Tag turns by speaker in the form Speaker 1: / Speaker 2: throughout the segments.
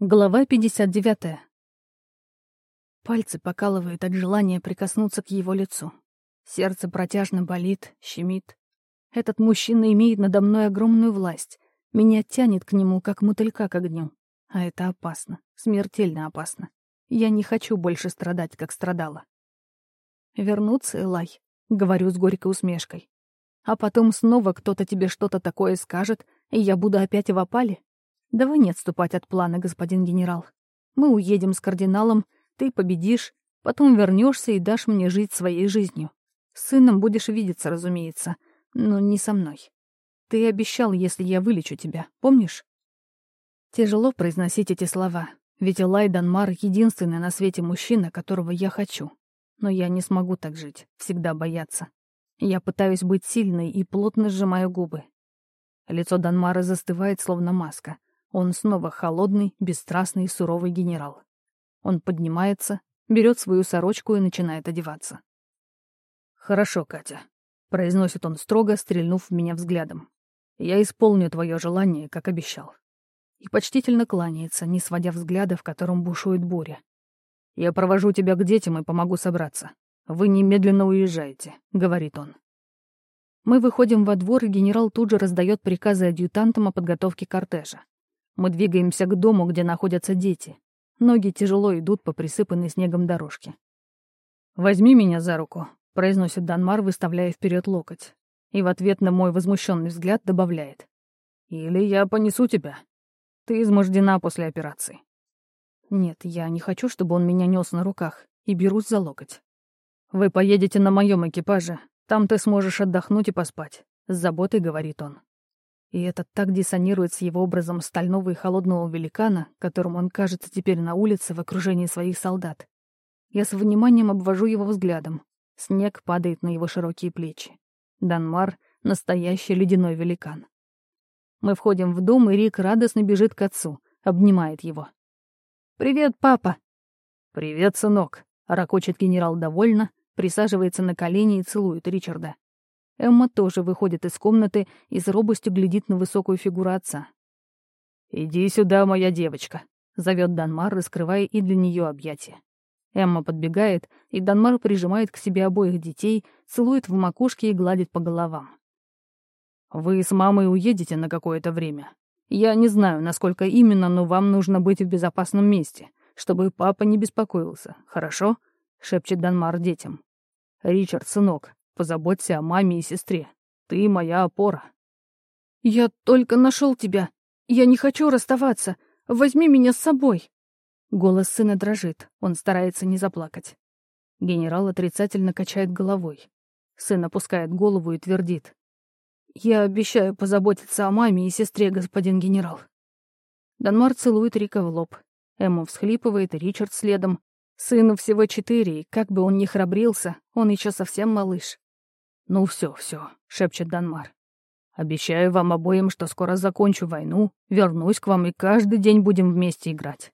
Speaker 1: Глава 59. Пальцы покалывают от желания прикоснуться к его лицу. Сердце протяжно болит, щемит. Этот мужчина имеет надо мной огромную власть. Меня тянет к нему, как мотылька к огню. А это опасно, смертельно опасно. Я не хочу больше страдать, как страдала. «Вернуться, Элай», — говорю с горькой усмешкой. «А потом снова кто-то тебе что-то такое скажет, и я буду опять в опале?» Давай не отступать от плана, господин генерал. Мы уедем с кардиналом, ты победишь, потом вернешься и дашь мне жить своей жизнью. С сыном будешь видеться, разумеется, но не со мной. Ты обещал, если я вылечу тебя, помнишь? Тяжело произносить эти слова, ведь Элай Данмар — единственный на свете мужчина, которого я хочу. Но я не смогу так жить, всегда бояться. Я пытаюсь быть сильной и плотно сжимаю губы. Лицо Данмара застывает, словно маска. Он снова холодный, бесстрастный и суровый генерал. Он поднимается, берет свою сорочку и начинает одеваться.
Speaker 2: «Хорошо, Катя», — произносит он строго, стрельнув в меня взглядом. «Я исполню твое желание, как обещал».
Speaker 1: И почтительно кланяется, не сводя взгляда, в котором бушует буря.
Speaker 2: «Я провожу тебя к детям и помогу собраться. Вы немедленно уезжаете», — говорит он.
Speaker 1: Мы выходим во двор, и генерал тут же раздает приказы адъютантам о подготовке кортежа. Мы двигаемся к дому, где находятся дети. Ноги тяжело идут по присыпанной снегом дорожке.
Speaker 2: «Возьми меня за руку», — произносит Данмар, выставляя вперед локоть. И в ответ на мой возмущенный взгляд добавляет. «Или я понесу тебя. Ты измождена после операции».
Speaker 1: Нет, я не хочу, чтобы он меня нес на руках, и берусь за локоть.
Speaker 2: «Вы поедете на моем экипаже. Там ты сможешь отдохнуть и поспать», — с заботой говорит он.
Speaker 1: И это так диссонирует с его образом стального и холодного великана, которым он кажется теперь на улице в окружении своих солдат. Я с вниманием обвожу его взглядом. Снег падает на его широкие плечи. Данмар — настоящий ледяной великан. Мы входим в дом, и Рик радостно бежит к отцу, обнимает его. «Привет, папа!»
Speaker 2: «Привет, сынок!» — ракочет генерал довольно, присаживается на колени и целует Ричарда.
Speaker 1: Эмма тоже выходит из комнаты и с робостью глядит на высокую фигуру отца.
Speaker 2: «Иди сюда, моя девочка», — зовет Данмар, раскрывая и для нее объятия.
Speaker 1: Эмма подбегает, и Данмар прижимает к себе обоих детей, целует в макушке и гладит по головам.
Speaker 2: «Вы с мамой уедете на какое-то время. Я не знаю, насколько именно, но вам нужно быть в безопасном месте, чтобы папа не беспокоился, хорошо?» — шепчет Данмар детям. «Ричард, сынок, Позаботься о маме и сестре. Ты моя опора».
Speaker 1: «Я только нашел тебя. Я не хочу расставаться. Возьми меня с собой». Голос сына дрожит. Он старается не заплакать. Генерал отрицательно качает головой. Сын опускает голову и твердит. «Я обещаю позаботиться о маме и сестре, господин генерал». Данмар целует Рика в лоб. Эмма всхлипывает, и Ричард следом. Сыну всего четыре, и как бы он ни храбрился, он еще совсем малыш.
Speaker 2: «Ну все, все», — шепчет Данмар. «Обещаю вам обоим, что скоро закончу войну, вернусь к вам и каждый день будем вместе играть.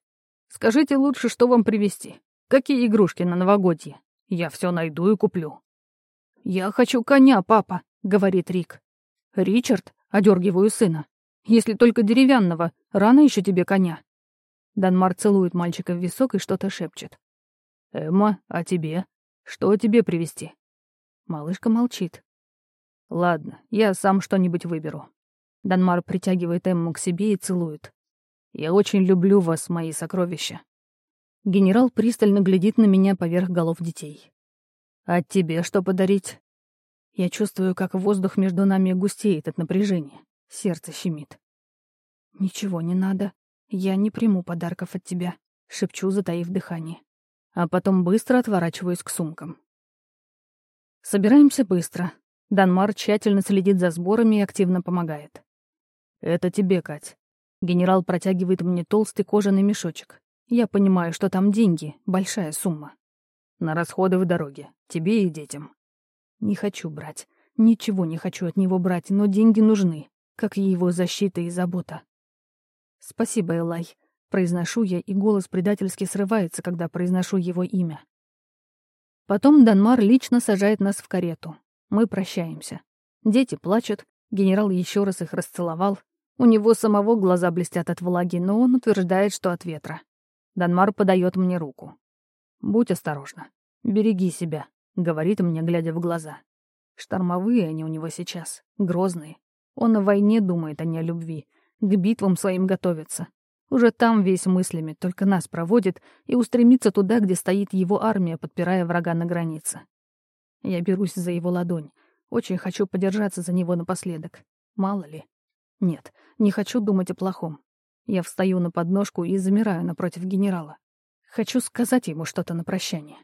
Speaker 2: Скажите лучше, что вам привезти? Какие игрушки на новогодье? Я все найду и куплю».
Speaker 1: «Я хочу коня, папа», — говорит Рик. «Ричард», — одергиваю сына. «Если только деревянного, рано еще тебе коня». Данмар целует мальчика в висок и что-то шепчет.
Speaker 2: «Эмма, а тебе? Что тебе привезти?»
Speaker 1: Малышка молчит.
Speaker 2: «Ладно, я сам что-нибудь выберу».
Speaker 1: Данмар притягивает Эмму к себе и целует.
Speaker 2: «Я очень люблю вас, мои сокровища».
Speaker 1: Генерал пристально глядит на меня поверх голов детей.
Speaker 2: «А тебе что подарить?»
Speaker 1: Я чувствую, как воздух между нами густеет от напряжения. Сердце щемит. «Ничего не надо. Я не приму подарков от тебя», — шепчу, затаив дыхание. А потом быстро отворачиваюсь к сумкам. Собираемся быстро. Данмар тщательно следит за сборами и активно помогает.
Speaker 2: «Это тебе, Кать».
Speaker 1: Генерал протягивает мне толстый кожаный мешочек. Я понимаю, что там деньги, большая сумма.
Speaker 2: На расходы в дороге. Тебе и детям.
Speaker 1: Не хочу брать. Ничего не хочу от него брать, но деньги нужны, как и его защита и забота. Спасибо, Элай. Произношу я, и голос предательски срывается, когда произношу его имя. Потом Данмар лично сажает нас в карету. Мы прощаемся. Дети плачут, генерал еще раз их расцеловал. У него самого глаза блестят от влаги, но он утверждает, что от ветра. Данмар подает мне руку. «Будь осторожна. Береги себя», — говорит мне, глядя в глаза. Штормовые они у него сейчас, грозные. Он о войне думает, а не о любви. К битвам своим готовится. Уже там весь мыслями, только нас проводит и устремится туда, где стоит его армия, подпирая врага на границе. Я берусь за его ладонь. Очень хочу подержаться за него напоследок. Мало ли. Нет, не хочу думать о плохом. Я встаю на подножку и замираю напротив генерала. Хочу сказать ему что-то на прощание.